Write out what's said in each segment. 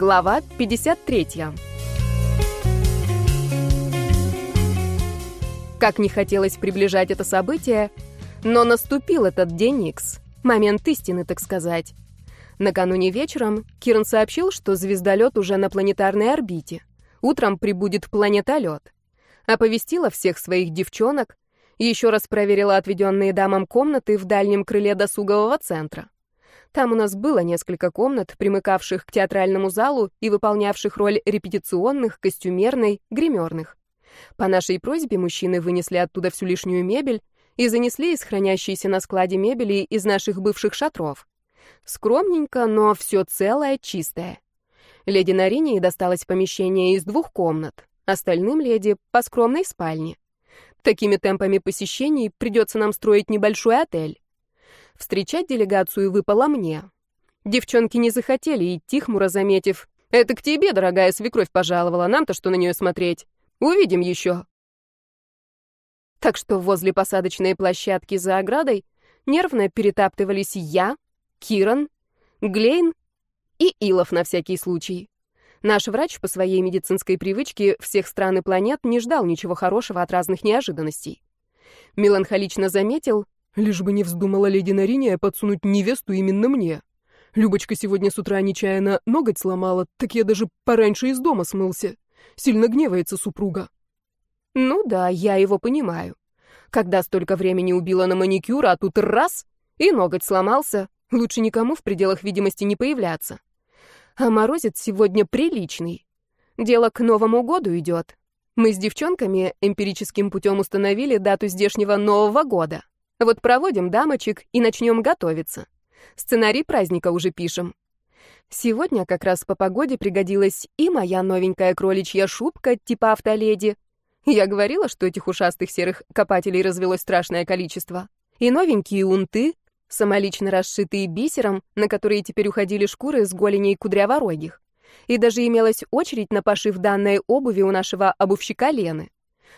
Глава 53. Как не хотелось приближать это событие, но наступил этот день Икс. Момент истины, так сказать. Накануне вечером Кирн сообщил, что звездолет уже на планетарной орбите. Утром прибудет планетолет. Оповестила всех своих девчонок, еще раз проверила отведенные дамам комнаты в дальнем крыле досугового центра. Там у нас было несколько комнат, примыкавших к театральному залу и выполнявших роль репетиционных, костюмерной, гримерных. По нашей просьбе мужчины вынесли оттуда всю лишнюю мебель и занесли из хранящейся на складе мебели из наших бывших шатров. Скромненько, но все целое, чистое. Леди Наринии досталось помещение из двух комнат, остальным леди — по скромной спальне. Такими темпами посещений придется нам строить небольшой отель. Встречать делегацию выпало мне. Девчонки не захотели идти, хмуро заметив. «Это к тебе, дорогая свекровь, пожаловала, нам-то что на нее смотреть? Увидим еще». Так что возле посадочной площадки за оградой нервно перетаптывались я, Киран, Глейн и Илов на всякий случай. Наш врач по своей медицинской привычке всех стран и планет не ждал ничего хорошего от разных неожиданностей. Меланхолично заметил, Лишь бы не вздумала леди Нариния подсунуть невесту именно мне. Любочка сегодня с утра нечаянно ноготь сломала, так я даже пораньше из дома смылся. Сильно гневается супруга. Ну да, я его понимаю. Когда столько времени убила на маникюр, а тут раз — и ноготь сломался, лучше никому в пределах видимости не появляться. А морозец сегодня приличный. Дело к Новому году идет. Мы с девчонками эмпирическим путем установили дату здешнего Нового года. Вот проводим дамочек и начнем готовиться. Сценарий праздника уже пишем. Сегодня как раз по погоде пригодилась и моя новенькая кроличья шубка типа автоледи. Я говорила, что этих ушастых серых копателей развелось страшное количество. И новенькие унты, самолично расшитые бисером, на которые теперь уходили шкуры с голеней кудряворогих. И даже имелась очередь на пошив данной обуви у нашего обувщика Лены.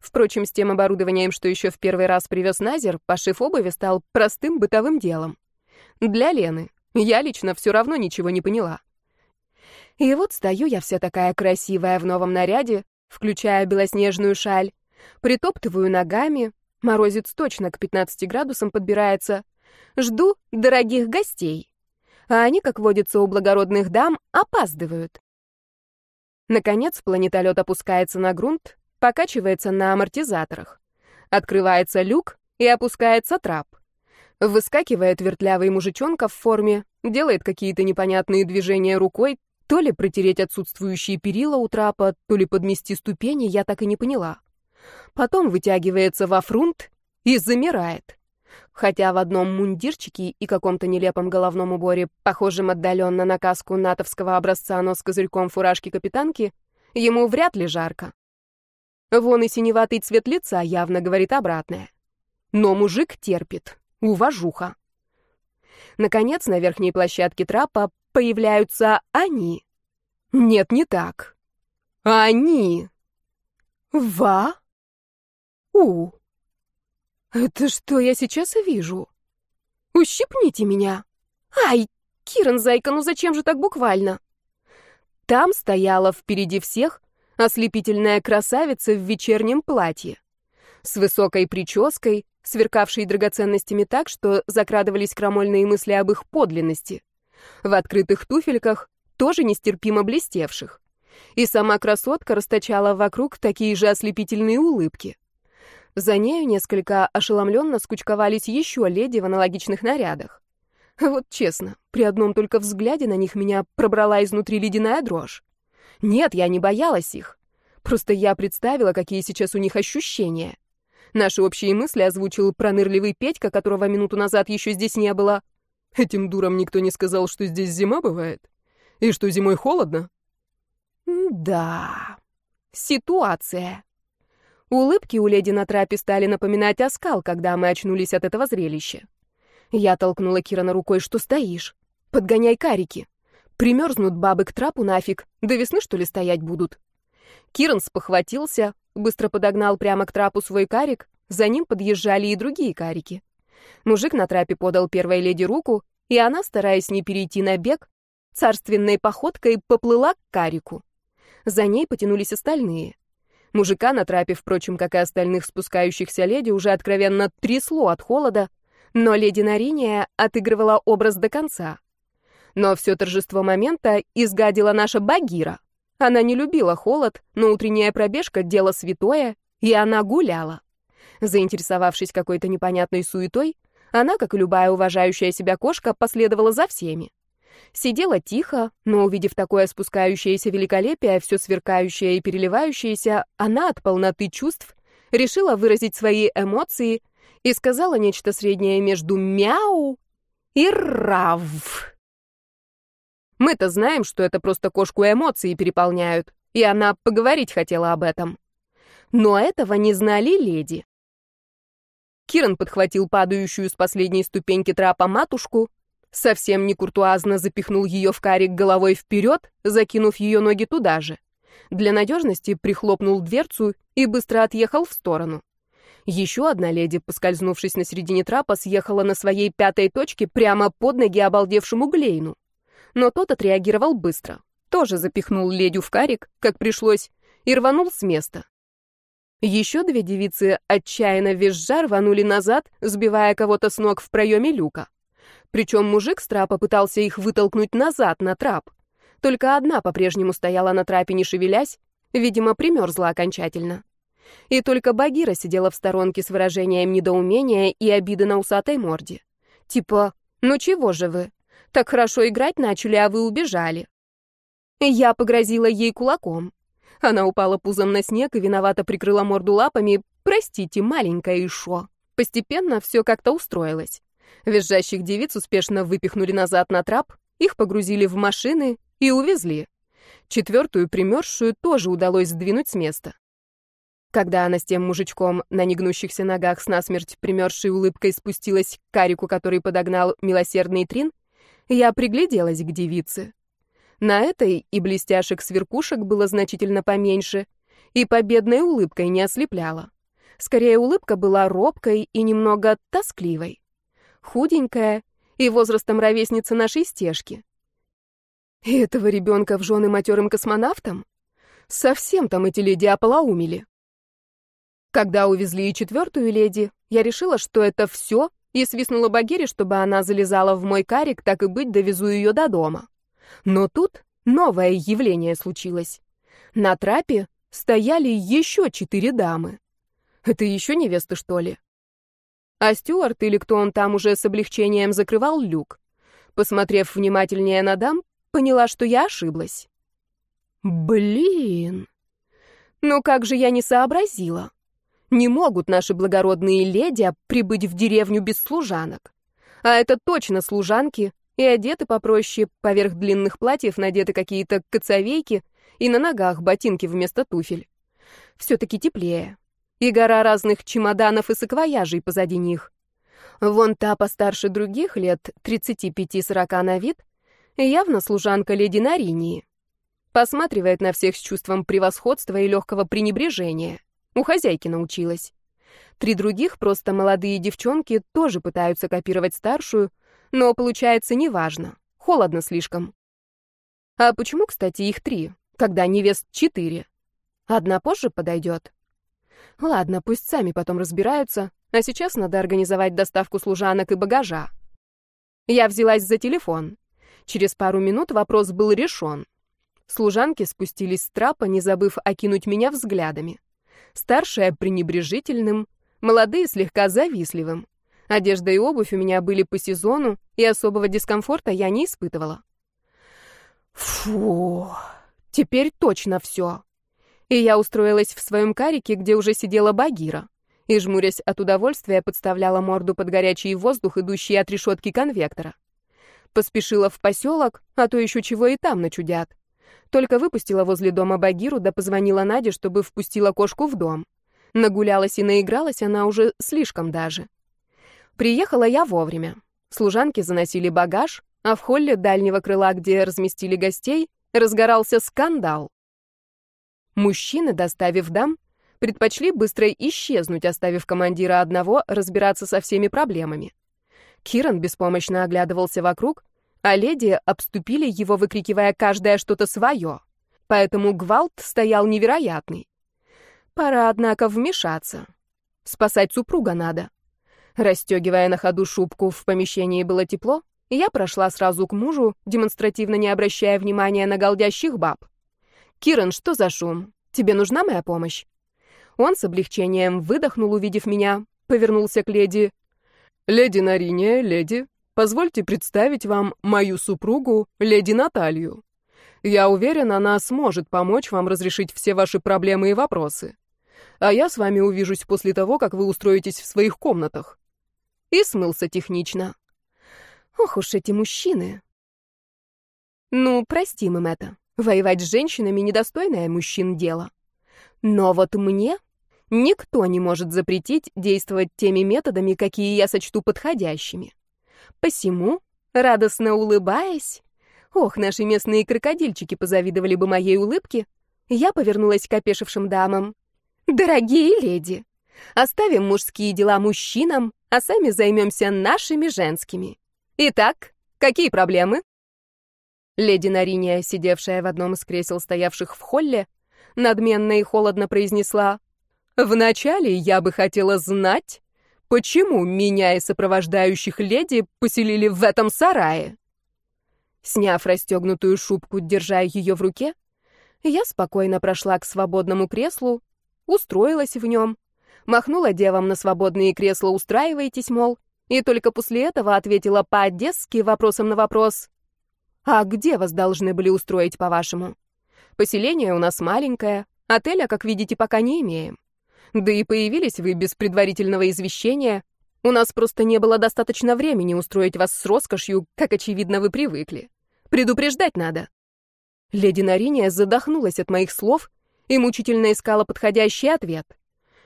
Впрочем, с тем оборудованием, что еще в первый раз привез Назер, пошив обуви стал простым бытовым делом. Для Лены. Я лично все равно ничего не поняла. И вот стою я вся такая красивая в новом наряде, включая белоснежную шаль, притоптываю ногами, морозец точно к 15 градусам подбирается, жду дорогих гостей. А они, как водится у благородных дам, опаздывают. Наконец планетолет опускается на грунт, покачивается на амортизаторах. Открывается люк и опускается трап. Выскакивает вертлявый мужичонка в форме, делает какие-то непонятные движения рукой, то ли протереть отсутствующие перила у трапа, то ли подмести ступени, я так и не поняла. Потом вытягивается во фрунт и замирает. Хотя в одном мундирчике и каком-то нелепом головном уборе, похожем отдаленно на каску натовского образца, но с козырьком фуражки капитанки, ему вряд ли жарко. Вон и синеватый цвет лица явно говорит обратное. Но мужик терпит. Уважуха. Наконец, на верхней площадке трапа появляются они. Нет, не так. Они. Ва? У. Это что я сейчас вижу? Ущипните меня. Ай, Киран, зайка, ну зачем же так буквально? Там стояла впереди всех Ослепительная красавица в вечернем платье. С высокой прической, сверкавшей драгоценностями так, что закрадывались крамольные мысли об их подлинности. В открытых туфельках, тоже нестерпимо блестевших. И сама красотка расточала вокруг такие же ослепительные улыбки. За нею несколько ошеломленно скучковались еще леди в аналогичных нарядах. Вот честно, при одном только взгляде на них меня пробрала изнутри ледяная дрожь. Нет, я не боялась их. Просто я представила, какие сейчас у них ощущения. Наши общие мысли озвучил пронырливый Петька, которого минуту назад еще здесь не было. Этим дурам никто не сказал, что здесь зима бывает. И что зимой холодно. Да, ситуация. Улыбки у леди на трапе стали напоминать оскал, когда мы очнулись от этого зрелища. Я толкнула Кирана рукой, что стоишь. Подгоняй карики. Примерзнут бабы к трапу нафиг, до весны, что ли, стоять будут? Киран спохватился, быстро подогнал прямо к трапу свой карик, за ним подъезжали и другие карики. Мужик на трапе подал первой леди руку, и она, стараясь не перейти на бег, царственной походкой поплыла к карику. За ней потянулись остальные. Мужика на трапе, впрочем, как и остальных спускающихся леди, уже откровенно трясло от холода, но леди Нариния отыгрывала образ до конца. Но все торжество момента изгадила наша Багира. Она не любила холод, но утренняя пробежка — дело святое, и она гуляла. Заинтересовавшись какой-то непонятной суетой, она, как и любая уважающая себя кошка, последовала за всеми. Сидела тихо, но, увидев такое спускающееся великолепие, все сверкающее и переливающееся, она от полноты чувств решила выразить свои эмоции и сказала нечто среднее между «мяу» и «рав». Мы-то знаем, что это просто кошку эмоции переполняют, и она поговорить хотела об этом. Но этого не знали леди. Киран подхватил падающую с последней ступеньки трапа матушку, совсем не куртуазно запихнул ее в карик головой вперед, закинув ее ноги туда же. Для надежности прихлопнул дверцу и быстро отъехал в сторону. Еще одна леди, поскользнувшись на середине трапа, съехала на своей пятой точке прямо под ноги обалдевшему Глейну. Но тот отреагировал быстро. Тоже запихнул ледю в карик, как пришлось, и рванул с места. Еще две девицы, отчаянно визжа, рванули назад, сбивая кого-то с ног в проеме люка. Причем мужик с трапа пытался их вытолкнуть назад на трап. Только одна по-прежнему стояла на трапе, не шевелясь, видимо, примерзла окончательно. И только Багира сидела в сторонке с выражением недоумения и обиды на усатой морде. Типа, ну чего же вы? Так хорошо играть начали, а вы убежали. Я погрозила ей кулаком. Она упала пузом на снег и виновато прикрыла морду лапами. «Простите, маленькая Ишо». Постепенно все как-то устроилось. Визжащих девиц успешно выпихнули назад на трап, их погрузили в машины и увезли. Четвертую примерзшую тоже удалось сдвинуть с места. Когда она с тем мужичком на негнущихся ногах с насмерть примерзшей улыбкой спустилась к карику, который подогнал милосердный Трин, я пригляделась к девице. На этой и блестяшек сверкушек было значительно поменьше, и победной улыбкой не ослепляла. Скорее, улыбка была робкой и немного тоскливой. Худенькая и возрастом ровесница нашей стежки. И этого ребенка в жены матерым космонавтам? Совсем там эти леди ополоумели. Когда увезли и четвертую леди, я решила, что это все, и свистнула Багире, чтобы она залезала в мой карик, так и быть, довезу ее до дома. Но тут новое явление случилось. На трапе стояли еще четыре дамы. Это еще невесты, что ли? А Стюарт или кто он там уже с облегчением закрывал люк. Посмотрев внимательнее на дам, поняла, что я ошиблась. Блин! Ну как же я не сообразила? Не могут наши благородные леди прибыть в деревню без служанок. А это точно служанки, и одеты попроще, поверх длинных платьев надеты какие-то коцовейки, и на ногах ботинки вместо туфель. Все-таки теплее. И гора разных чемоданов и саквояжей позади них. Вон та постарше других, лет 35-40 на вид, явно служанка леди Наринии. Посматривает на всех с чувством превосходства и легкого пренебрежения. У хозяйки научилась. Три других, просто молодые девчонки, тоже пытаются копировать старшую, но получается неважно. Холодно слишком. А почему, кстати, их три, когда невест четыре? Одна позже подойдет. Ладно, пусть сами потом разбираются, а сейчас надо организовать доставку служанок и багажа. Я взялась за телефон. Через пару минут вопрос был решен. Служанки спустились с трапа, не забыв окинуть меня взглядами старшая пренебрежительным, молодые слегка завистливым. Одежда и обувь у меня были по сезону, и особого дискомфорта я не испытывала. Фу, теперь точно все. И я устроилась в своем карике, где уже сидела Багира, и, жмурясь от удовольствия, подставляла морду под горячий воздух, идущий от решетки конвектора. Поспешила в поселок, а то еще чего и там начудят. Только выпустила возле дома Багиру, да позвонила Наде, чтобы впустила кошку в дом. Нагулялась и наигралась она уже слишком даже. Приехала я вовремя. Служанки заносили багаж, а в холле дальнего крыла, где разместили гостей, разгорался скандал. Мужчины, доставив дам, предпочли быстро исчезнуть, оставив командира одного разбираться со всеми проблемами. Киран беспомощно оглядывался вокруг, а леди обступили его, выкрикивая каждое что-то свое. Поэтому гвалт стоял невероятный. Пора, однако, вмешаться. Спасать супруга надо. Расстегивая на ходу шубку, в помещении было тепло, я прошла сразу к мужу, демонстративно не обращая внимания на голдящих баб. «Киран, что за шум? Тебе нужна моя помощь?» Он с облегчением выдохнул, увидев меня, повернулся к леди. «Леди Нариния, леди, Позвольте представить вам мою супругу, леди Наталью. Я уверен, она сможет помочь вам разрешить все ваши проблемы и вопросы. А я с вами увижусь после того, как вы устроитесь в своих комнатах. И смылся технично. Ох уж эти мужчины. Ну, простим им это. Воевать с женщинами недостойное мужчин дело. Но вот мне никто не может запретить действовать теми методами, какие я сочту подходящими. Посему, радостно улыбаясь, ох, наши местные крокодильчики позавидовали бы моей улыбке, я повернулась к опешившим дамам. «Дорогие леди, оставим мужские дела мужчинам, а сами займемся нашими женскими. Итак, какие проблемы?» Леди Нариния, сидевшая в одном из кресел, стоявших в холле, надменно и холодно произнесла, «Вначале я бы хотела знать, Почему меня и сопровождающих леди поселили в этом сарае? Сняв расстегнутую шубку, держа ее в руке, я спокойно прошла к свободному креслу, устроилась в нем, махнула девам на свободные кресла «устраивайтесь», мол, и только после этого ответила по-одесски вопросом на вопрос. «А где вас должны были устроить, по-вашему? Поселение у нас маленькое, отеля, как видите, пока не имеем. Да и появились вы без предварительного извещения. У нас просто не было достаточно времени устроить вас с роскошью, как, очевидно, вы привыкли. Предупреждать надо». Леди Нариния задохнулась от моих слов и мучительно искала подходящий ответ.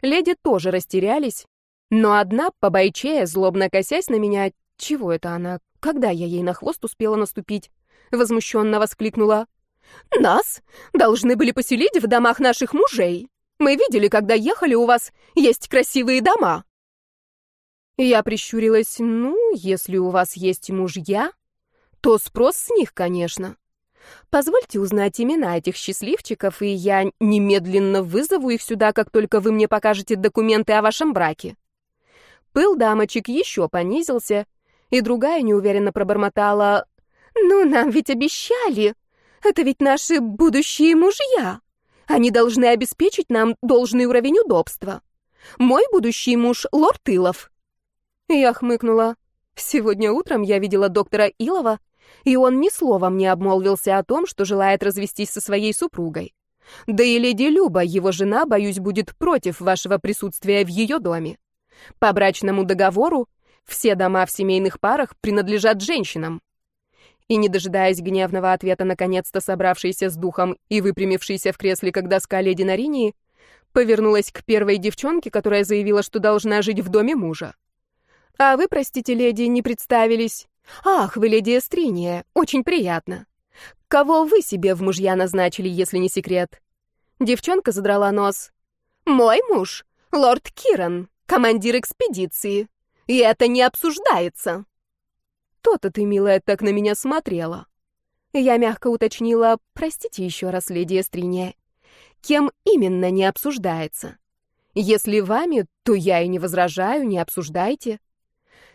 Леди тоже растерялись, но одна, побойчея, злобно косясь на меня, чего это она, когда я ей на хвост успела наступить, возмущенно воскликнула. «Нас должны были поселить в домах наших мужей. Мы видели, когда ехали, у вас есть красивые дома». Я прищурилась. «Ну, если у вас есть мужья, то спрос с них, конечно. Позвольте узнать имена этих счастливчиков, и я немедленно вызову их сюда, как только вы мне покажете документы о вашем браке». Пыл дамочек еще понизился, и другая неуверенно пробормотала. «Ну, нам ведь обещали. Это ведь наши будущие мужья». Они должны обеспечить нам должный уровень удобства. Мой будущий муж — лорд Илов». Я хмыкнула. Сегодня утром я видела доктора Илова, и он ни словом не обмолвился о том, что желает развестись со своей супругой. Да и леди Люба, его жена, боюсь, будет против вашего присутствия в ее доме. По брачному договору все дома в семейных парах принадлежат женщинам и, не дожидаясь гневного ответа, наконец-то собравшейся с духом и выпрямившейся в кресле, как доска леди Наринии, повернулась к первой девчонке, которая заявила, что должна жить в доме мужа. «А вы, простите, леди, не представились. Ах, вы леди Эстриния, очень приятно. Кого вы себе в мужья назначили, если не секрет?» Девчонка задрала нос. «Мой муж, лорд Киран, командир экспедиции. И это не обсуждается». «То-то ты, милая, так на меня смотрела». Я мягко уточнила, простите еще раз, леди Эстриния, кем именно не обсуждается. Если вами, то я и не возражаю, не обсуждайте.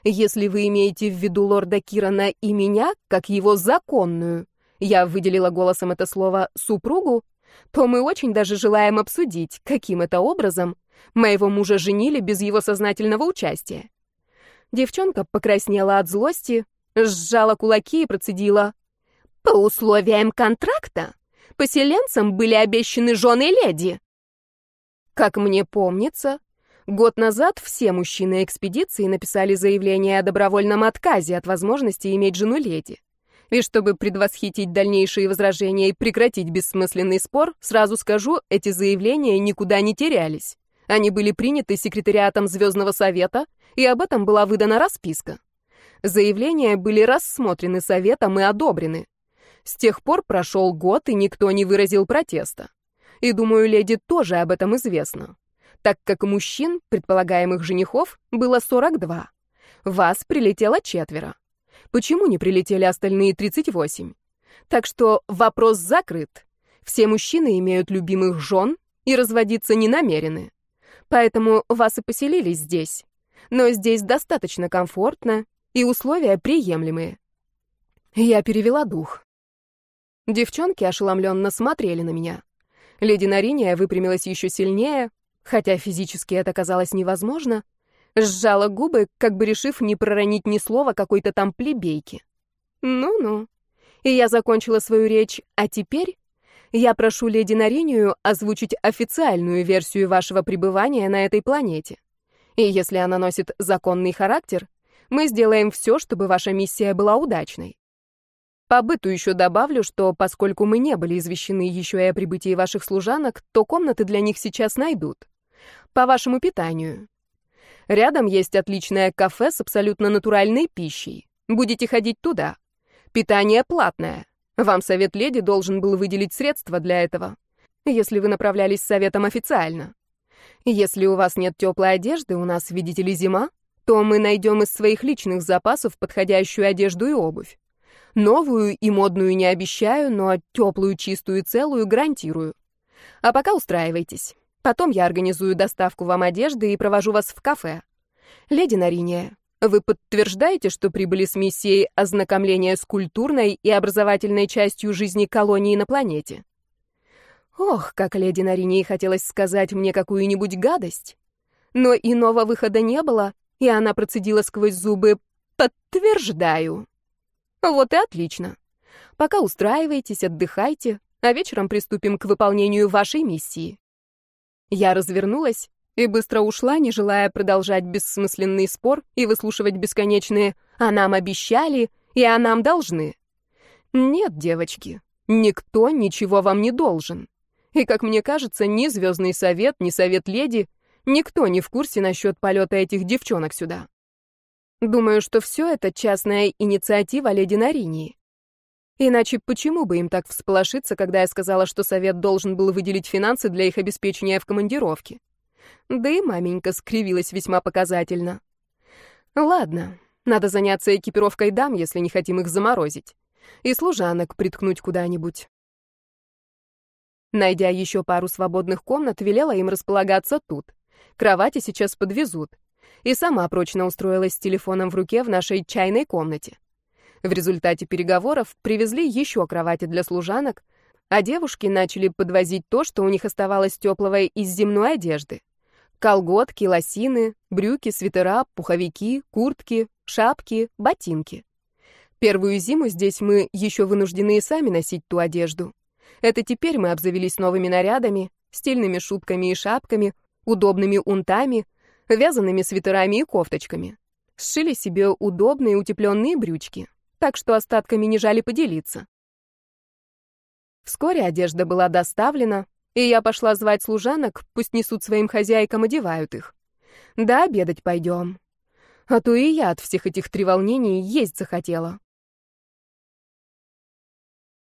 Если вы имеете в виду лорда Кирана и меня, как его законную, я выделила голосом это слово «супругу», то мы очень даже желаем обсудить, каким это образом моего мужа женили без его сознательного участия. Девчонка покраснела от злости, сжала кулаки и процедила. «По условиям контракта поселенцам были обещаны жены леди». Как мне помнится, год назад все мужчины экспедиции написали заявление о добровольном отказе от возможности иметь жену леди. И чтобы предвосхитить дальнейшие возражения и прекратить бессмысленный спор, сразу скажу, эти заявления никуда не терялись. Они были приняты секретариатом Звездного Совета, и об этом была выдана расписка. Заявления были рассмотрены советом и одобрены. С тех пор прошел год, и никто не выразил протеста. И, думаю, леди тоже об этом известно. Так как мужчин, предполагаемых женихов, было 42. Вас прилетело четверо. Почему не прилетели остальные 38? Так что вопрос закрыт. Все мужчины имеют любимых жен и разводиться не намерены. Поэтому вас и поселили здесь. Но здесь достаточно комфортно, и условия приемлемые. Я перевела дух. Девчонки ошеломленно смотрели на меня. Леди Нариния выпрямилась еще сильнее, хотя физически это казалось невозможно, сжала губы, как бы решив не проронить ни слова какой-то там плебейки. Ну-ну. И я закончила свою речь, а теперь я прошу леди Наринию озвучить официальную версию вашего пребывания на этой планете. И если она носит законный характер, мы сделаем все, чтобы ваша миссия была удачной. По быту еще добавлю, что поскольку мы не были извещены еще и о прибытии ваших служанок, то комнаты для них сейчас найдут. По вашему питанию. Рядом есть отличное кафе с абсолютно натуральной пищей. Будете ходить туда. Питание платное. Вам совет леди должен был выделить средства для этого, если вы направлялись с советом официально. Если у вас нет теплой одежды, у нас, видите ли, зима, то мы найдем из своих личных запасов подходящую одежду и обувь. Новую и модную не обещаю, но теплую, чистую и целую гарантирую. А пока устраивайтесь. Потом я организую доставку вам одежды и провожу вас в кафе. Леди Нариния, вы подтверждаете, что прибыли с миссией ознакомления с культурной и образовательной частью жизни колонии на планете? Ох, как леди Наринии хотелось сказать мне какую-нибудь гадость. Но иного выхода не было, и она процедила сквозь зубы «Подтверждаю». Вот и отлично. Пока устраивайтесь, отдыхайте, а вечером приступим к выполнению вашей миссии. Я развернулась и быстро ушла, не желая продолжать бессмысленный спор и выслушивать бесконечные «а нам обещали» и «а нам должны». Нет, девочки, никто ничего вам не должен. И, как мне кажется, ни Звездный Совет, ни Совет Леди, никто не в курсе насчет полета этих девчонок сюда. Думаю, что все это частная инициатива леди Наринии. Иначе почему бы им так всполошиться, когда я сказала, что совет должен был выделить финансы для их обеспечения в командировке? Да и маменька скривилась весьма показательно. Ладно, надо заняться экипировкой дам, если не хотим их заморозить. И служанок приткнуть куда-нибудь. Найдя еще пару свободных комнат, велела им располагаться тут. Кровати сейчас подвезут. И сама прочно устроилась с телефоном в руке в нашей чайной комнате. В результате переговоров привезли еще кровати для служанок, а девушки начали подвозить то, что у них оставалось теплого из земной одежды. Колготки, лосины, брюки, свитера, пуховики, куртки, шапки, ботинки. Первую зиму здесь мы еще вынуждены и сами носить ту одежду. Это теперь мы обзавелись новыми нарядами, стильными шубками и шапками, удобными унтами, вязаными свитерами и кофточками. Сшили себе удобные утепленные брючки, так что остатками не жали поделиться. Вскоре одежда была доставлена, и я пошла звать служанок, пусть несут своим хозяйкам, одевают их. Да, обедать пойдем. А то и я от всех этих треволнений есть захотела.